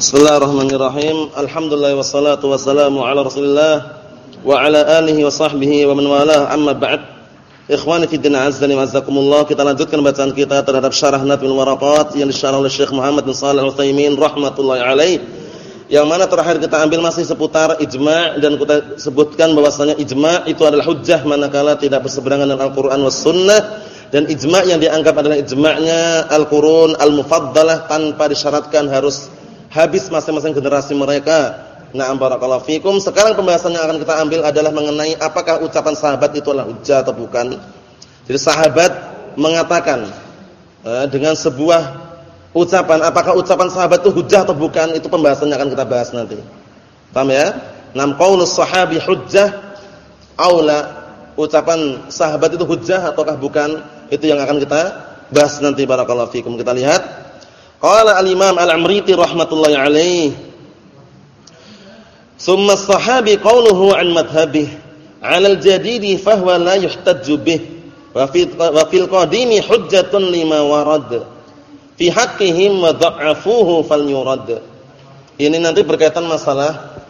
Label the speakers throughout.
Speaker 1: Bismillahirrahmanirrahim. Alhamdulillah wassalatu wassalamu ala Rasulillah wa ala alihi wa sahbihi wa man walah. Amma ba'd. Ikhwani fi din azzani wa. Kita lanjutkan bacaan kita terhadap syarah Nadmul Waraqat yang disyarah oleh Syekh Muhammad bin Shalih Al-Utsaimin rahimatullah alaih. Yang mana terakhir kita ambil masih seputar ijma' dan kita sebutkan bahwasanya ijma' itu adalah hujjah manakala tidak berseberangan dengan Al-Qur'an was sunnah dan ijma' yang dianggap adalah ijma'nya al-qurun al-mufaddalah tanpa disyaratkan harus habis masing-masing generasi mereka. Na'am barakallahu fikum. Sekarang pembahasan yang akan kita ambil adalah mengenai apakah ucapan sahabat itu adalah hujjah atau bukan. Jadi sahabat mengatakan eh, dengan sebuah ucapan, apakah ucapan sahabat itu hujjah atau bukan, itu pembahasannya akan kita bahas nanti. Paham ya? Nam qaulus sahabi hujjah aula ucapan sahabat itu hujjah ataukah bukan? Itu yang akan kita bahas nanti barakallahu fikum. Kita lihat. Qala al-Imam Al-Amriti rahmatullahi alaih. Summa sahabi qawluhu an madhhabih 'ala al-jadidi fahuwa la yuhtajju bih. Wa fil qadimi hujjatun lima warad. Fi haqqihim wa dha'afuhu falyurad. Ini nanti berkaitan masalah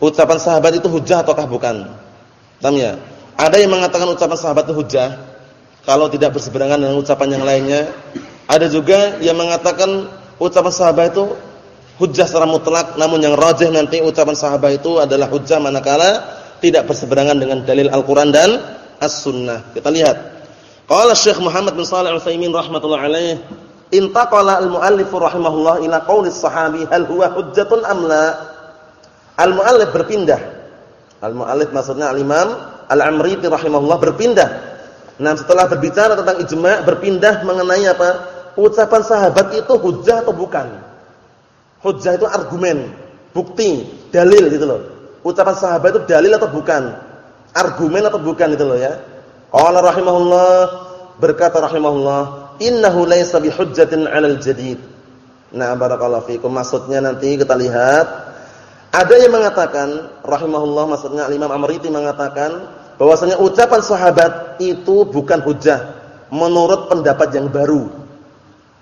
Speaker 1: ucapan sahabat itu hujjah ataukah bukan. Paham ya? Ada yang mengatakan ucapan sahabat itu hujjah kalau tidak berseberangan dengan ucapan yang lainnya. Ada juga yang mengatakan ucapan sahabat itu hujjah secara mutlak, namun yang rajih nanti ucapan sahabat itu adalah hujjah manakala tidak berseberangan dengan dalil Al-Qur'an dan As-Sunnah. Kita lihat. Qala Syekh Muhammad bin Shalih Al-Utsaimin rahimatullah alaih, intaqala al-muallif rahimahullah ila qauli sahabi hal huwa hujjatun am la? Al-muallif berpindah. Al-muallif maksudnya al-Imam Al-Amriti rahimahullah berpindah Nah, setelah berbicara tentang ijma' berpindah mengenai apa? Ucapan sahabat itu hujjah atau bukan? Hujjah itu argumen, bukti, dalil gitu loh. Ucapan sahabat itu dalil atau bukan? Argumen atau bukan gitu loh ya. Qala rahimahullah berkata rahimahullah, "Innahu laysa bihujjatin 'alal jadid." Nah, barakallahu fikum. Maksudnya nanti kita lihat ada yang mengatakan rahimahullah maksudnya Imam Amriti mengatakan bahwasanya ucapan sahabat itu bukan hujah menurut pendapat yang baru.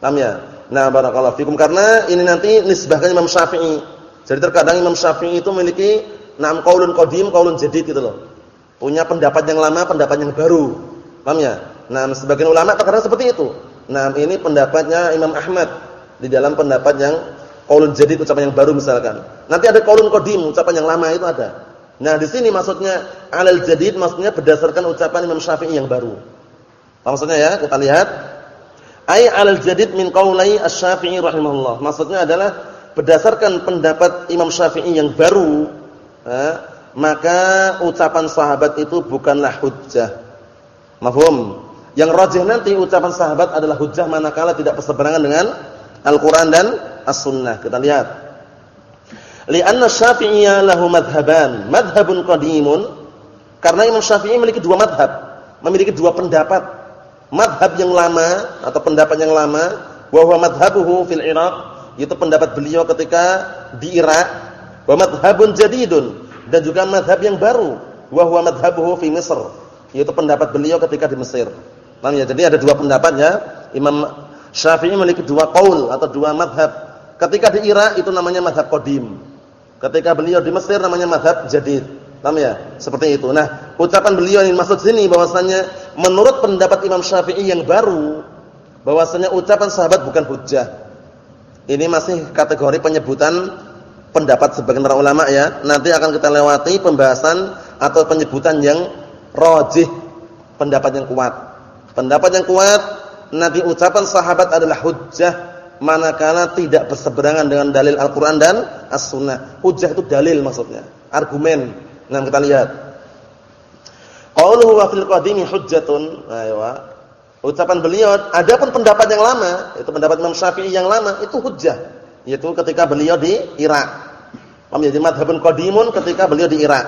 Speaker 1: Paham ya? Nah, barakallahu fikum karena ini nanti nisbahkan Imam Syafi'i. Jadi terkadang Imam Syafi'i itu memiliki enam qaulun qadim, qaulun jadid gitu loh. Punya pendapat yang lama, pendapat yang baru. Paham ya? Nah, sebagian ulama terkadang seperti itu. Nah, ini pendapatnya Imam Ahmad di dalam pendapat yang qaulun jadid ucapan yang baru misalkan. Nanti ada qaulun qadim, ucapan yang lama itu ada. Nah, di sini maksudnya alal jadid maksudnya berdasarkan ucapan Imam Syafi'i yang baru. Maksudnya ya? Kita lihat. Ai alal jadid min qaulai Asy-Syafi'i rahimahullah. Maksudnya adalah berdasarkan pendapat Imam Syafi'i yang baru, eh, maka ucapan sahabat itu bukanlah hujjah. Mafhum? Yang rajih nanti ucapan sahabat adalah hujjah manakala tidak berseberangan dengan Al-Qur'an dan As-Sunnah. Kita lihat. Lianna Syafi'iyya lahu madhaban, madhabun qadimun. Karena Imam Syafi'i memiliki dua madhab, memiliki dua pendapat. Madhab yang lama atau pendapat yang lama, wa huwa madhabuhu fil Iraq, itu pendapat beliau ketika di Irak. Wa madhabun jadidun dan juga madhab yang baru, wa huwa madhabuhu fi Misr, yaitu pendapat beliau ketika di Mesir. Paham ya? Jadi ada dua pendapatnya. Imam Syafi'i memiliki dua qaul atau dua madhab. Ketika di Irak itu namanya madhab qadim. Ketika beliau di Mesir namanya madhab jadid. Paham ya? Seperti itu. Nah, ucapan beliau ini maksud sini bahwasanya menurut pendapat Imam Syafi'i yang baru bahwasanya ucapan sahabat bukan hujjah. Ini masih kategori penyebutan pendapat sebagian para ulama ya. Nanti akan kita lewati pembahasan atau penyebutan yang rajih, pendapat yang kuat. Pendapat yang kuat nanti ucapan sahabat adalah hujjah manakala tidak berseberangan dengan dalil Al-Qur'an dan As-Sunnah. Hujjah itu dalil maksudnya, argumen. Nah, kita lihat. Qauluhu wa fil qadimi hujjatun. Ayo. Ucapan beliau, adapun pendapat yang lama, itu pendapat Imam Syafi'i yang lama, itu hujjah. Yaitu ketika beliau di Irak. Paham ya? Madhabun qadimun ketika beliau di Irak.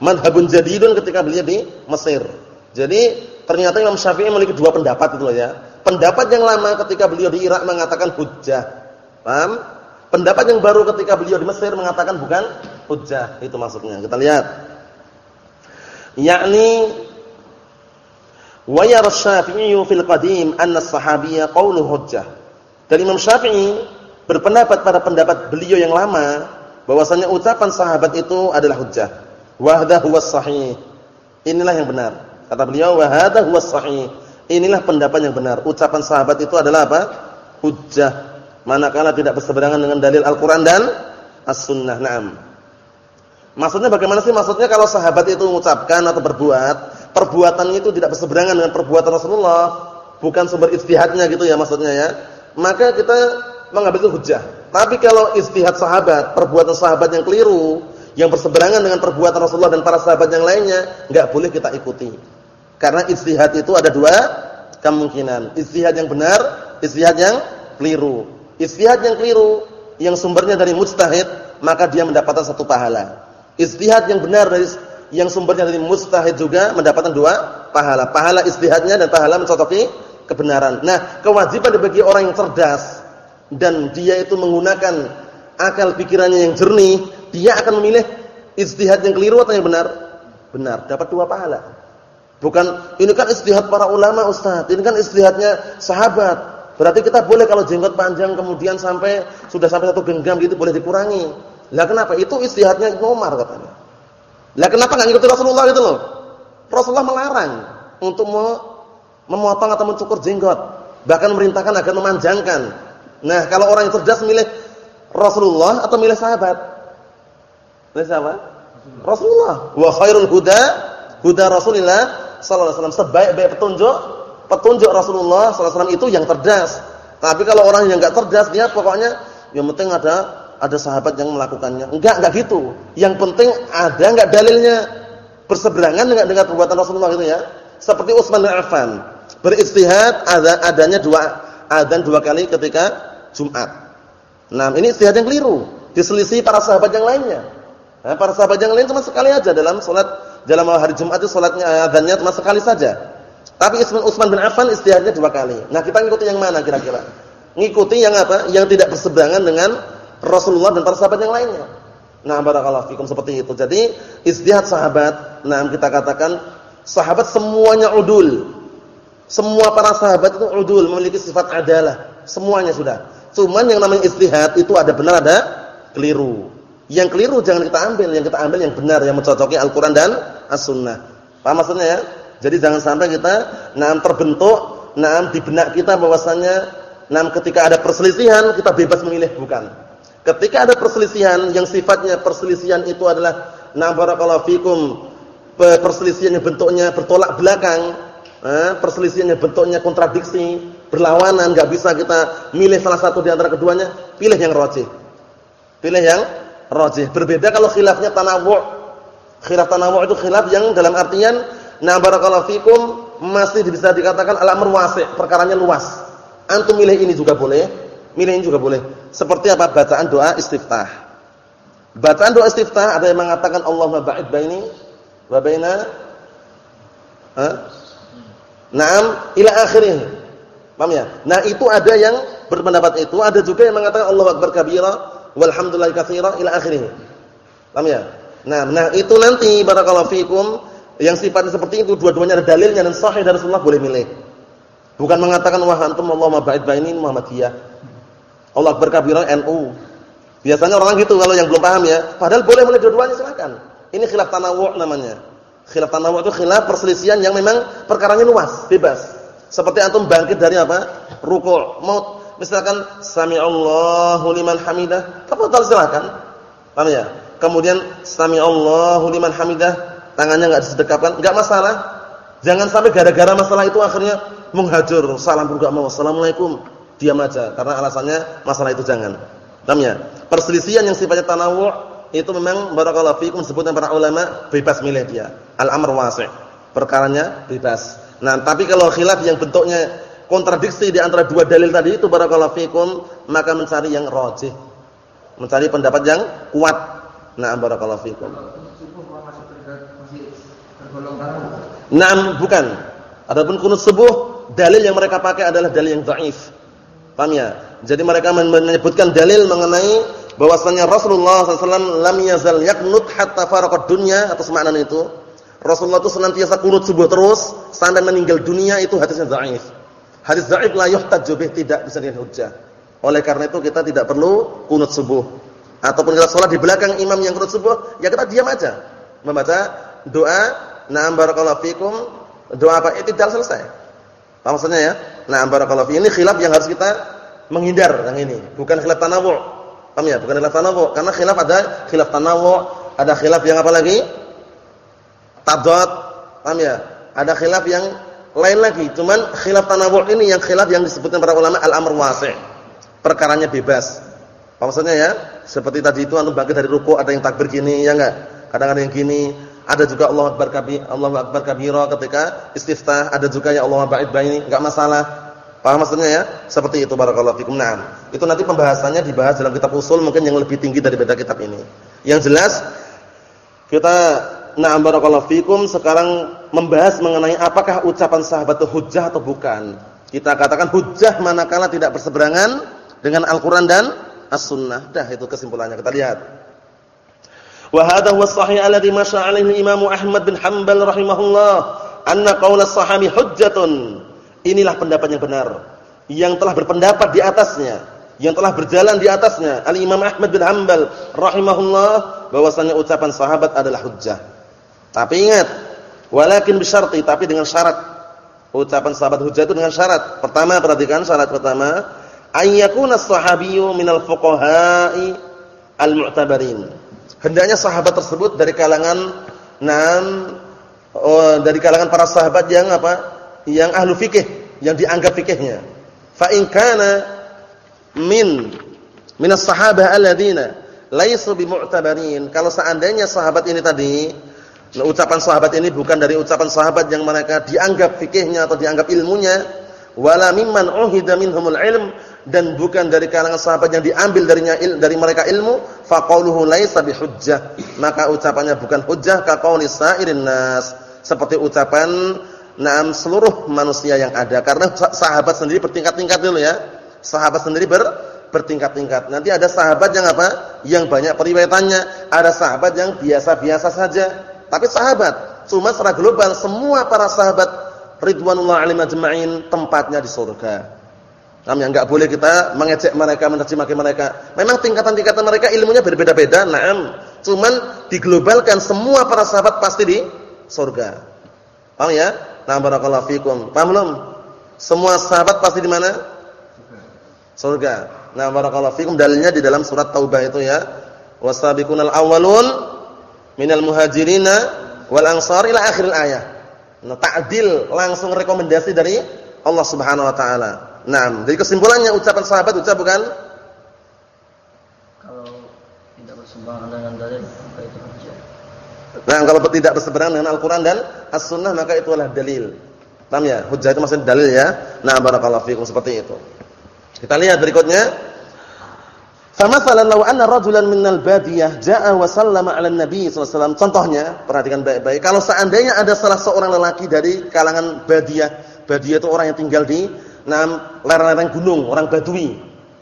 Speaker 1: Madhabun jadidun ketika beliau di Mesir. Jadi ternyata Imam Syafi'i memiliki dua pendapat itu loh ya pendapat yang lama ketika beliau di Irak mengatakan hujjah. Paham? Pendapat yang baru ketika beliau di Mesir mengatakan bukan hujjah. Itu maksudnya. Kita lihat. Yakni wa yara Syafi'i fil qadim anna as-sahabiyya qawlu hujjah. Dari Imam Syafi'i berpendapat pada pendapat beliau yang lama bahwasanya ucapan sahabat itu adalah hujjah. Wa hadha huwas sahih. Inilah yang benar. Kata beliau wa hadha huwas sahih. Inilah pendapat yang benar. Ucapan sahabat itu adalah apa? Hujjah. Manakala tidak berseberangan dengan dalil Al-Qur'an dan As-Sunnah. Naam. Maksudnya bagaimana sih? Maksudnya kalau sahabat itu mengucapkan atau berbuat, perbuatannya itu tidak berseberangan dengan perbuatan Rasulullah, bukan sumber istihadnya gitu ya maksudnya ya. Maka kita mengambil itu hujah. Tapi kalau istihad sahabat, perbuatan sahabat yang keliru, yang berseberangan dengan perbuatan Rasulullah dan para sahabat yang lainnya, enggak boleh kita ikuti. Karena istihad itu ada dua kemungkinan. Istihad yang benar, istihad yang keliru. Istihad yang keliru yang sumbernya dari mujtahid, maka dia mendapatkan satu pahala. Istihad yang benar dari yang sumbernya dari mujtahid juga mendapatkan dua pahala. Pahala istihadnya dan pahala mencocoki kebenaran. Nah, kewajiban bagi orang yang cerdas dan dia itu menggunakan akal pikirannya yang jernih, dia akan memilih istihad yang keliru atau yang benar? Benar, dapat dua pahala. Bukan ini kan istihad para ulama Ustaz, ini kan istihadnya sahabat. Berarti kita boleh kalau jenggot panjang kemudian sampai sudah sampai satu genggam gitu boleh dikurangi. Lah kenapa? Itu istihadnya Ibnu Umar katanya. Lah kenapa enggak ngikutin Rasulullah gitu loh? Rasulullah melarang untuk memotong atau mencukur jenggot, bahkan memerintahkan agar memanjangkan. Nah, kalau orang yang cerdas milih Rasulullah atau milih sahabat? Milih siapa? Rasulullah. Wa khairul huda huda Rasulillah sallallahu alaihi wasallam. Sebaik-baik petunjuk petunjuk Rasulullah sallallahu alaihi wasallam itu yang cerdas. Tapi kalau orang yang enggak cerdas dia pokoknya yang penting ada ada sahabat yang melakukannya. Enggak, enggak gitu. Yang penting ada enggak dalilnya berseberangan dengan dengan perbuatan Rasulullah gitu ya. Seperti Utsman bin Affan, beristihad ada adanya dua adzan dua kali ketika Jumat. Nah, ini istihad yang keliru, diselisih para sahabat yang lainnya. Nah, para sahabat yang lain cuma sekali aja dalam salat dalam hari Jumat itu salatnya adzannya cuma sekali saja. Tapi Utsman bin Affan istihadnya dua kali. Nah, kita ngikuti yang mana kira-kira? Ngikuti yang apa? Yang tidak berseberangan dengan Rasulullah dan para sahabat yang lainnya. Nah, barakallahu fikum seperti itu. Jadi, istihad sahabat, nah kita katakan sahabat semuanya udul. Semua para sahabat itu udul, memiliki sifat adalah. Semuanya sudah. Cuman yang namanya istihad itu ada benar ada keliru. Yang keliru jangan kita ambil, yang kita ambil yang benar yang mencocoki Al-Qur'an dan As-Sunnah. Paham maksudnya ya? Jadi jangan sampai kita nah terbentuk nah di benak kita bahwasanya nah ketika ada perselisihan kita bebas memilih bukan. Ketika ada perselisihan yang sifatnya perselisihan itu adalah na barakallahu fikum perselisihan yang bentuknya bertolak belakang, perselisihan yang bentuknya kontradiksi, berlawanan, enggak bisa kita milih salah satu di antara keduanya, pilih yang rajih. Pilih yang rajih. Berbeda kalau khilafnya tanawu'. Khilaf tanawu' itu khilaf yang dalam artian na barakallahu fikum masih bisa dikatakan al-amr wasi', perkaranya luas. Antum milih ini juga boleh, milih juga boleh. Seperti apa bacaan doa istiftah. Bacaan doa istiftah ada yang mengatakan Allahumma ba'id baini wa baina ha? Naam ila akhirih. Paham ya? Nah, itu ada yang berpendapat itu, ada juga yang mengatakan Allahu akbar kabira walhamdulillahi katsira ila akhirih. Paham ya? Nah, nah itu nanti barakallahu fikum yang sifatnya seperti itu dua-duanya ada dalilnya dan sahih dari Rasulullah boleh milih. Bukan mengatakan wah antum Allahumma ba'id baini Muhammadiyah. Allah Akbar NU. Biasanya orang gitu kalau yang belum paham ya. Padahal boleh boleh dua-duanya silakan. Ini khilaf tanawu' namanya. Khilaf tanawu' itu khilaf perselisihan yang memang perkaranya luas, bebas. Seperti antum bangkit dari apa? Ruku'. Mau misalkan sami Allahu liman hamidah, tahu silakan. Paham ya? Kemudian sami Allahu liman hamidah, tangannya enggak disedekapkan, enggak masalah. Jangan sampai gara-gara masalah itu akhirnya menghajur, salam juga mau, assalamualaikum diam aja karena alasannya masalah itu jangan. Paham ya? Perselisihan yang sifatnya tanawu' itu memang barakallahu fikum sebutan para ulama bebas milih dia. Al-amr wasi'. Perkaranya bebas. Nah, tapi kalau khilaf yang bentuknya kontradiksi di antara dua dalil tadi itu barakallahu fikum, maka mencari yang rajih. Mencari pendapat yang kuat. Nah, barakallahu fikum. Nah, bukan. Adapun kunut subuh, dalil yang mereka pakai adalah dalil yang dhaif. Paham ya? Jadi mereka menyebutkan dalil mengenai bahwasanya Rasulullah SAW lam yazal yaknut hatta faraqad dunya atau semakna itu. Rasulullah itu senantiasa kunut subuh terus sampai meninggal dunia itu hadisnya dhaif. Hadis dhaif la yuhtaju bih tidak bisa dijadikan hujjah. Oleh karena itu kita tidak perlu kunut subuh. Ataupun kita sholat di belakang imam yang kunut subuh, ya kita diam aja. Membaca doa, na'am barakallahu fikum, doa apa? Itidal selesai. Apa maksudnya ya? Na'am barakallahu fikum. Ini khilaf yang harus kita menghindar yang ini. Bukan khilaf tanawu'. Paham ya? Bukan khilaf tanawu'. Karena khilaf ada khilaf tanawu', ada khilaf yang apa lagi? Tadad. Paham ya? Ada khilaf yang lain lagi. Cuman khilaf tanawu' ini yang khilaf yang disebutkan para ulama al-amr wasi'. Perkaranya bebas. Apa maksudnya ya? Seperti tadi itu anu bangkit dari ruku ada yang takbir gini, ya enggak? Kadang ada yang gini, ada juga Allah Akbar kabir, Allah Akbar kabira ketika istiftah, ada juga ya Allah ba'id baini, enggak masalah. Paham maksudnya ya? Seperti itu barakallahu fikum. Naam. Itu nanti pembahasannya dibahas dalam kitab usul mungkin yang lebih tinggi dari beda kitab ini. Yang jelas kita na'am barakallahu fikum sekarang membahas mengenai apakah ucapan sahabat itu hujjah atau bukan. Kita katakan hujjah manakala tidak berseberangan dengan Al-Qur'an dan As-Sunnah. Dah itu kesimpulannya. Kita lihat. Wa hadha huwa sahih alladhi masya 'alaihi Imam Ahmad bin Hanbal rahimahullah, anna qaul as-sahabi hujjatun. Inilah pendapat yang benar yang telah berpendapat di atasnya, yang telah berjalan di atasnya Al-Imam Ahmad bin Hanbal rahimahullah bahwasanya ucapan sahabat adalah hujjah. Tapi ingat, walakin bisyarti, tapi dengan syarat. Ucapan sahabat hujjah itu dengan syarat. Pertama, perhatikan syarat pertama, ayyakuna sahabiyyu minal fuqaha'i al-mu'tabarin. Hendaknya sahabat tersebut dari kalangan nan oh, dari kalangan para sahabat yang apa? Yang ahlu fikih, yang dianggap fikihnya. Fa in kana min min as-sahabah alladziina laisu bimu'tabarin. Kalau seandainya sahabat ini tadi Nah, ucapan sahabat ini bukan dari ucapan sahabat yang mereka dianggap fikihnya atau dianggap ilmunya, wala mimman uhida minhumul ilm dan bukan dari kalangan sahabat yang diambil darinya dari mereka ilmu faqauluhu laisa bihujjah. Maka ucapannya bukan hujjah ka qauli sa'irin nas. Seperti ucapan naam seluruh manusia yang ada. Karena sahabat sendiri bertingkat-tingkat dulu ya. Sahabat sendiri ber bertingkat-tingkat. Nanti ada sahabat yang apa? Yang banyak periwayatannya. Ada sahabat yang biasa-biasa saja. Tapi sahabat cuma secara global semua para sahabat ridwanullah alaihim ajma'in tempatnya di surga Kami enggak boleh kita mengejek mereka, mencaci maki mereka. Memang tingkatan-tingkatan mereka ilmunya berbeda-beda, na'am. Cuman diglobalkan semua para sahabat pasti di surga. Paham ya? Nah, barakallahu fikum. Paham belum? Semua sahabat pasti di mana? Surga. Nah, barakallahu fikum dalilnya di dalam surat Taubah itu ya. Wasabiqunal awwalun minal muhajirina wal ansar ila akhir ayat. Nah, ta'dil langsung rekomendasi dari Allah Subhanahu wa taala. Nah, jadi kesimpulannya ucapan sahabat ucap bukan?
Speaker 2: Kalau tidak berseberangan dengan dalil, maka itu hujjah.
Speaker 1: Nah, kalau tidak berseberangan dengan Al-Qur'an dan As-Sunnah maka itu adalah dalil. Paham ya? Hujjah itu maksudnya dalil ya. Nah, barakallahu fikum seperti itu. Kita lihat berikutnya. Famathalan law anna rajulan minal badiyah jaa wa sallama 'ala nabi sallallahu Contohnya, perhatikan baik-baik. Kalau seandainya ada salah seorang lelaki dari kalangan badiyah, badiyah itu orang yang tinggal di nah lereng-lereng gunung, orang Badui.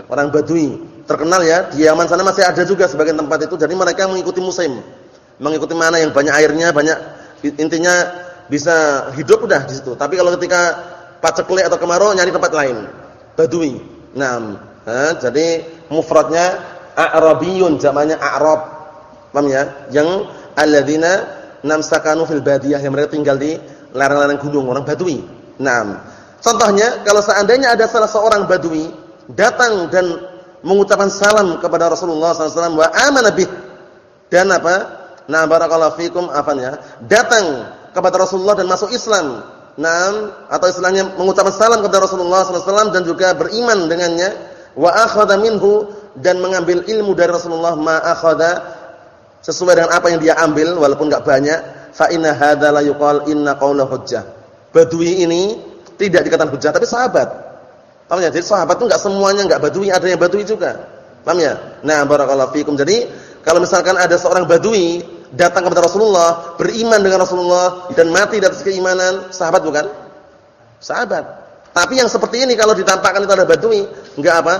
Speaker 1: Orang Badui. Terkenal ya, di Yaman sana masih ada juga sebagian tempat itu. Jadi mereka mengikuti musim. Mengikuti mana yang banyak airnya, banyak intinya bisa hidup udah di situ. Tapi kalau ketika paceklik atau kemarau nyari tempat lain. Badui. Nah, nah jadi mufradnya a'rabiyun, jamaknya a'rab. Paham ya? Yang alladzina namsakanu fil badiyah yang mereka tinggal di lereng-lereng gunung, orang Badui. Nah, Contohnya, kalau seandainya ada salah seorang badui datang dan mengucapkan salam kepada Rasulullah SAW wa amana bih dan apa? Nah, barakallahu fikum afanya. Datang kepada Rasulullah dan masuk Islam. Nah, atau istilahnya mengucapkan salam kepada Rasulullah SAW dan juga beriman dengannya wa akhadha minhu dan mengambil ilmu dari Rasulullah ma akhadha sesuai dengan apa yang dia ambil walaupun enggak banyak fa inna hadza la yuqal inna qaula hujjah. Badui ini tidak dikatakan hujah tapi sahabat. Paham ya? Jadi sahabat itu enggak semuanya enggak badui, ada yang badui juga. Paham ya? Nah, barakallahu fikum. Jadi, kalau misalkan ada seorang badui datang kepada Rasulullah, beriman dengan Rasulullah dan mati atas keimanan, sahabat bukan? Sahabat. Tapi yang seperti ini kalau ditampakkan itu ada badui, enggak apa?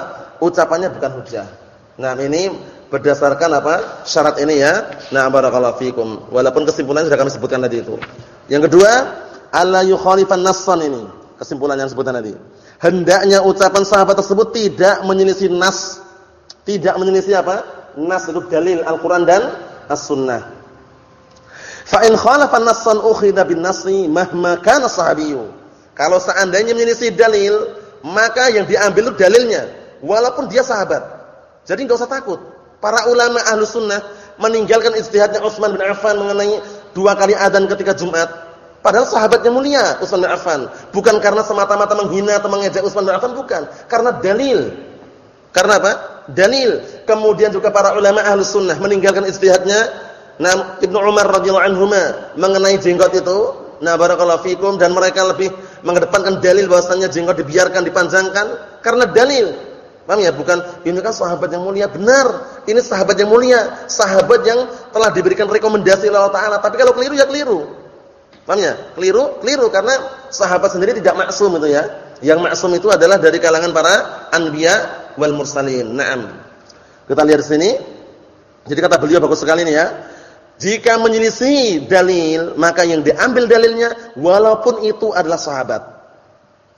Speaker 1: Ucapannya bukan hujah. Nah, ini berdasarkan apa? Syarat ini ya. Nah, barakallahu fikum. Walaupun kesimpulannya sudah kami sebutkan tadi itu. Yang kedua, alla yukhalifan nassan ini kesimpulan yang sebutan tadi. hendaknya ucapan sahabat tersebut tidak menyelisih nas. Tidak menyelisih apa? Nas itu dalil Al-Qur'an dan As-Sunnah. Fa in khalafa nassan ukhidha bin nasi mahma kana sahabiyyu. Kalau seandainya menyelisih dalil, maka yang diambil itu dalilnya walaupun dia sahabat. Jadi enggak usah takut. Para ulama ahlu sunnah meninggalkan istihadnya Utsman bin Affan mengenai dua kali adzan ketika Jumat. Padahal sahabatnya mulia Utsman bin Affan. Bukan karena semata-mata menghina atau mengejek Utsman bin Affan bukan, karena dalil. Karena apa? Dalil. Kemudian juga para ulama ahlu sunnah meninggalkan istihadnya Nah, Ibnu Umar radhiyallahu anhuma mengenai jenggot itu, nah barakallahu fikum dan mereka lebih mengedepankan dalil bahwasanya jenggot dibiarkan dipanjangkan karena dalil. Paham ya? Bukan ini kan sahabat yang mulia, benar. Ini sahabat yang mulia, sahabat yang telah diberikan rekomendasi oleh Allah taala. Tapi kalau keliru ya keliru. Paham ya? Keliru, keliru karena sahabat sendiri tidak maksum itu ya. Yang maksum itu adalah dari kalangan para anbiya wal mursalin. Naam. Kita lihat sini. Jadi kata beliau bagus sekali ini ya. Jika menyelisih dalil, maka yang diambil dalilnya walaupun itu adalah sahabat.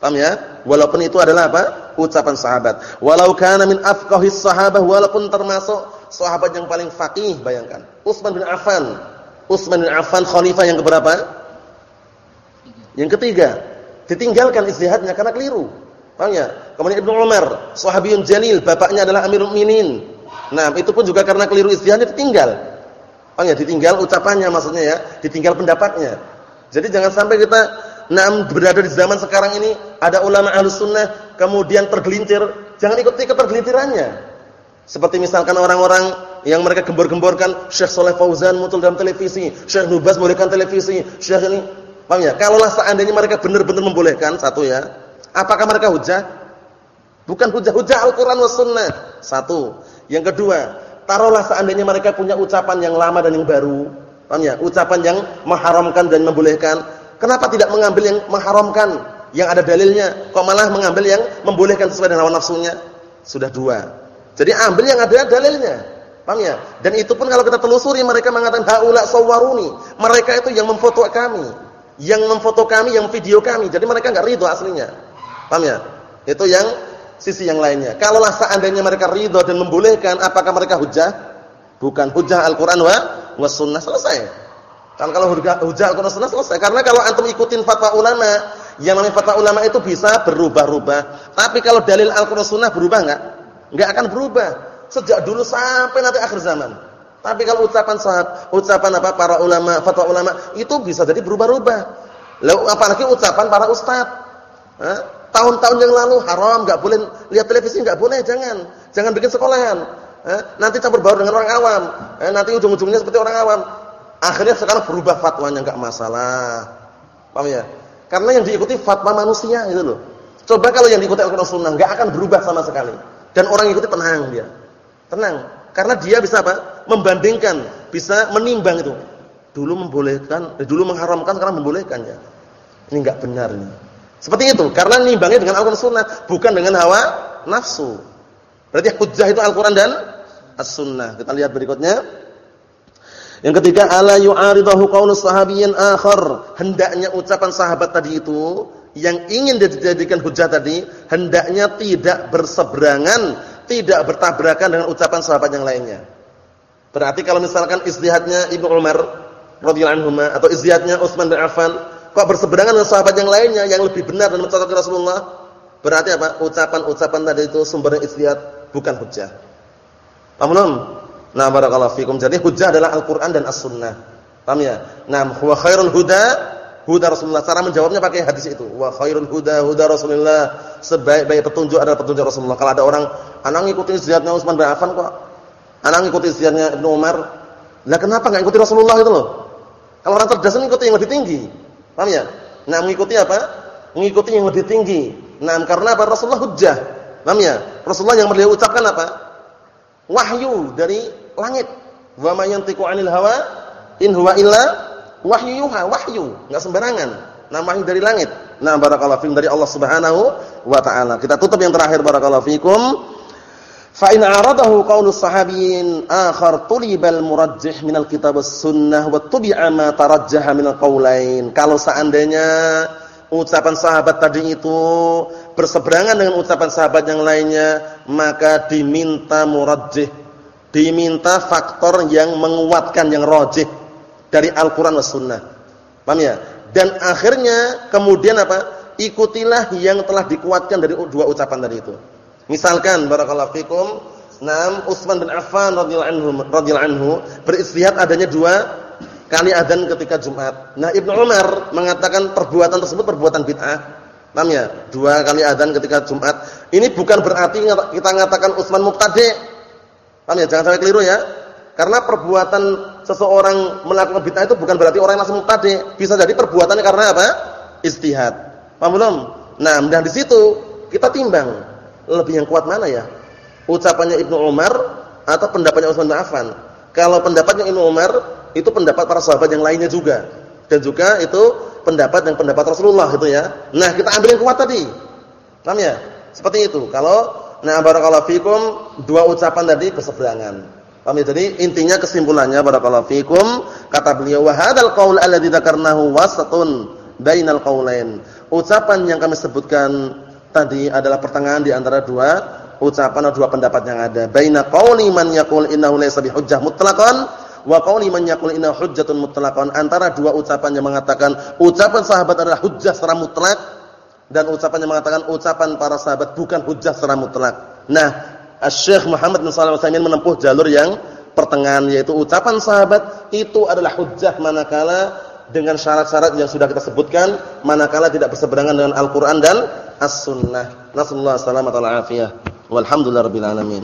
Speaker 1: Paham ya? Walaupun itu adalah apa? Ucapan sahabat. Walau kana min afqahis sahabah walaupun termasuk sahabat yang paling faqih, bayangkan. Utsman bin Affan. Utsman bin Affan khalifah yang keberapa? Yang ketiga. Ditinggalkan istihadnya karena keliru. Paham ya? Kemudian Ibnu Umar, sahabiyun jalil, bapaknya adalah Amirul Mukminin. Nah, itu pun juga karena keliru istihadnya ditinggal. Paham ya? Ditinggal ucapannya maksudnya ya, ditinggal pendapatnya. Jadi jangan sampai kita Nah, berada di zaman sekarang ini ada ulama ahlus kemudian tergelincir, jangan ikuti ketergelincirannya. Seperti misalkan orang-orang yang mereka gembor-gemborkan Syekh Soleh Fauzan muncul dalam televisi, Syekh Nubas bolehkan televisi, Syekh ini, paham ya? Kalaulah seandainya mereka benar-benar membolehkan satu ya, apakah mereka hujah? Bukan hujah-hujah Al-Qur'an was sunnah. Satu. Yang kedua, taruhlah seandainya mereka punya ucapan yang lama dan yang baru, paham ya? Ucapan yang mengharamkan dan membolehkan Kenapa tidak mengambil yang mengharamkan yang ada dalilnya, kok malah mengambil yang membolehkan sesuai dengan hawa nafsunya? Sudah dua. Jadi ambil yang ada dalilnya. Paham ya? Dan itu pun kalau kita telusuri mereka mengatakan haula sawwaruni. Mereka itu yang memfoto kami, yang memfoto kami, yang video kami. Jadi mereka enggak ridho aslinya. Paham ya? Itu yang sisi yang lainnya. Kalaulah seandainya mereka ridho dan membolehkan, apakah mereka hujah? Bukan hujah Al-Qur'an wa sunnah selesai. Kan kalau hujah Al-Qur'an Sunnah selesai. Karena kalau antum ikutin fatwa ulama, yang namanya fatwa ulama itu bisa berubah-ubah. Tapi kalau dalil Al-Qur'an Sunnah berubah enggak? Enggak akan berubah. Sejak dulu sampai nanti akhir zaman. Tapi kalau ucapan sahab, ucapan apa para ulama, fatwa ulama itu bisa jadi berubah-ubah. Lalu apalagi ucapan para ustaz. Tahun-tahun yang lalu haram, enggak boleh lihat televisi, enggak boleh, jangan. Jangan bikin sekolahan. Nanti campur baur dengan orang awam. Nanti ujung-ujungnya seperti orang awam. Akhirnya sekarang berubah fatwanya enggak masalah. Paham ya? Karena yang diikuti fatwa manusia itu loh. Coba kalau yang diikuti Al-Qur'an Sunnah enggak akan berubah sama sekali. Dan orang ikuti tenang dia. Tenang. Karena dia bisa apa? Membandingkan, bisa menimbang itu. Dulu membolehkan, eh, dulu mengharamkan, sekarang membolehkan ya. Ini enggak benar ini. Seperti itu, karena nimbangnya dengan Al-Qur'an Sunnah, bukan dengan hawa nafsu. Berarti hujjah itu Al-Qur'an dan As-Sunnah. Kita lihat berikutnya. Yang ketiga ala yu'aridahu qaulu sahabiyyin akhar. Hendaknya ucapan sahabat tadi itu yang ingin dijadikan hujah tadi hendaknya tidak berseberangan, tidak bertabrakan dengan ucapan sahabat yang lainnya. Berarti kalau misalkan istihadnya Ibnu Umar radhiyallahu anhu atau istihadnya Utsman bin Affan kok berseberangan dengan sahabat yang lainnya yang lebih benar dan mencocoki Rasulullah, berarti apa? Ucapan-ucapan tadi itu sumbernya istihad bukan hujah. Paham Nah, barakallahu fikum. Jadi hujjah adalah Al-Qur'an dan As-Sunnah. Paham ya? Nah, wa khairul huda huda Rasulullah. Cara menjawabnya pakai hadis itu. Wa khairul huda huda Rasulullah. Sebaik-baik petunjuk adalah petunjuk Rasulullah. Kalau ada orang anak ngikutin ziyadnya Utsman bin Affan kok. Anak ngikutin ziyadnya Ibnu Umar. Lah kenapa enggak ikuti Rasulullah itu loh? Kalau orang cerdas ngikuti yang lebih tinggi. Paham ya? Nah, mengikuti apa? Mengikuti yang lebih tinggi. Nah, karena apa? Rasulullah hujjah. Paham ya? Rasulullah yang beliau ucapkan apa? Wahyu dari langit. Wa ma yantiqu 'anil hawa in huwa illa wahyu yuha, wahyu, enggak sembarangan. Namanya dari langit. Nah, barakallahu fikum dari Allah Subhanahu wa taala. Kita tutup yang terakhir barakallahu fikum. Fa in aradahu qaulus sahabiyyin akhar tulibal murajjih minal kitab sunnah wa tubi'a ma tarajjaha minal qaulain. Kalau seandainya ucapan sahabat tadi itu berseberangan dengan ucapan sahabat yang lainnya, maka diminta murajjih, diminta faktor yang menguatkan yang rajih dari Al-Qur'an was sunnah. Paham ya? Dan akhirnya kemudian apa? Ikutilah yang telah dikuatkan dari dua ucapan tadi itu. Misalkan barakallahu fikum, Naam Utsman bin Affan radhiyallahu anhu radhiyallahu anhu beristihad adanya dua kali adzan ketika Jumat. Nah, Ibnu Umar mengatakan perbuatan tersebut perbuatan bid'ah. Paham ya? Dua kali adzan ketika Jumat. Ini bukan berarti kita mengatakan Utsman mubtadi. Paham ya? Jangan sampai keliru ya. Karena perbuatan seseorang melakukan bid'ah itu bukan berarti orang langsung mubtadi. Bisa jadi perbuatannya karena apa? Istihad. Paham belum? Nah, dan di situ kita timbang lebih yang kuat mana ya? Ucapannya Ibnu Umar atau pendapatnya Utsman bin Affan? Kalau pendapatnya Ibnu Umar itu pendapat para sahabat yang lainnya juga dan juga itu pendapat yang pendapat Rasulullah itu ya. Nah, kita ambil yang kuat tadi. Paham ya? Seperti itu. Kalau nah barakallahu fikum dua ucapan tadi berseberangan. Paham ya? Jadi intinya kesimpulannya barakallahu fikum kata beliau wa hadzal qaul alladzi dzakarnahu wasatun bainal qaulain. Ucapan yang kami sebutkan tadi adalah pertengahan di antara dua ucapan atau dua pendapat yang ada. Baina qauli man yaqul innahu laysa bihujjah mutlaqan wa qauli man yaqul inna hujjatun mutlaqan antara dua ucapan yang mengatakan ucapan sahabat adalah hujjah secara mutlak dan ucapan yang mengatakan ucapan para sahabat bukan hujjah secara mutlak. Nah, Syekh Muhammad bin Shalih Al menempuh jalur yang pertengahan yaitu ucapan sahabat itu adalah hujjah manakala dengan syarat-syarat yang sudah kita sebutkan manakala tidak berseberangan dengan Al-Qur'an dan As-Sunnah. Nasallahu alaihi wasallam wa alafiyah. Walhamdulillahirabbil alamin.